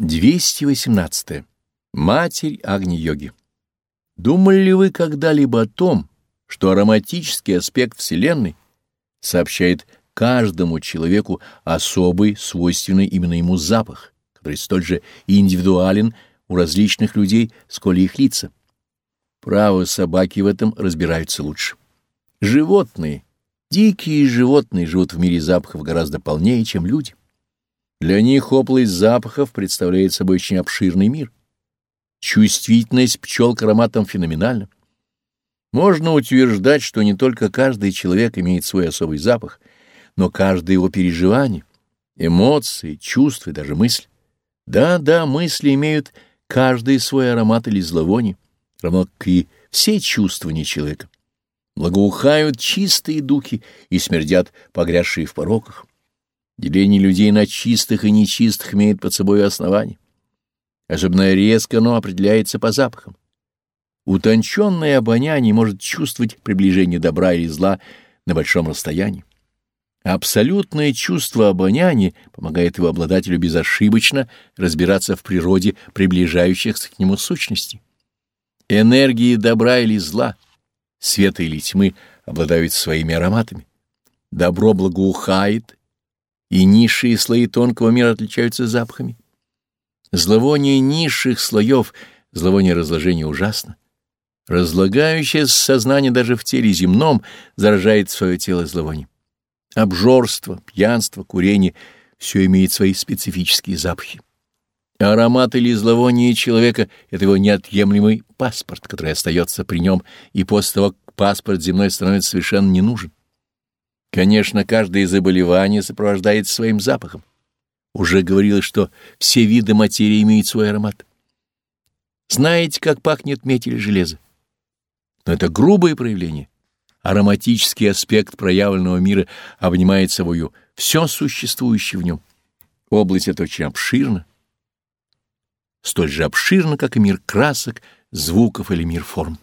218. Матерь Агни-йоги. Думали ли вы когда-либо о том, что ароматический аспект Вселенной сообщает каждому человеку особый, свойственный именно ему запах, который столь же индивидуален у различных людей, сколь их лица? Право собаки в этом разбираются лучше. Животные, дикие животные живут в мире запахов гораздо полнее, чем люди. Для них область запахов представляет собой очень обширный мир. Чувствительность пчел к ароматам феноменальна. Можно утверждать, что не только каждый человек имеет свой особый запах, но каждое его переживание, эмоции, чувства и даже мысли. Да-да, мысли имеют каждый свой аромат или зловоние, равно как и все чувствования человека. Благоухают чистые духи и смердят погрязшие в пороках. Деление людей на чистых и нечистых имеет под собой основание. Особенно резко оно определяется по запахам. Утонченное обоняние может чувствовать приближение добра или зла на большом расстоянии. Абсолютное чувство обоняния помогает его обладателю безошибочно разбираться в природе приближающихся к нему сущностей. Энергии добра или зла, света или тьмы обладают своими ароматами. Добро благоухает, и низшие слои тонкого мира отличаются запахами. Зловоние низших слоев, зловоние разложения ужасно. Разлагающееся сознание даже в теле земном заражает свое тело зловонием. Обжорство, пьянство, курение — все имеет свои специфические запахи. Аромат или зловоние человека — это его неотъемлемый паспорт, который остается при нем, и после того, как паспорт земной становится совершенно не нужен. Конечно, каждое заболевание сопровождается своим запахом. Уже говорилось, что все виды материи имеют свой аромат. Знаете, как пахнет медь или железо? Но это грубое проявление. Ароматический аспект проявленного мира обнимает собою все существующее в нем. Область эта очень обширна, столь же обширна, как и мир красок, звуков или мир форм.